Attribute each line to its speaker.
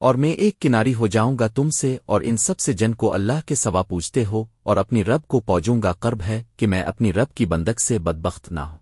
Speaker 1: اور میں ایک کناری ہو جاؤں گا تم سے اور ان سب سے جن کو اللہ کے سوا پوچھتے ہو اور اپنی رب کو پوجوں گا قرب ہے کہ میں اپنی رب کی بندک سے بدبخت نہ ہوں۔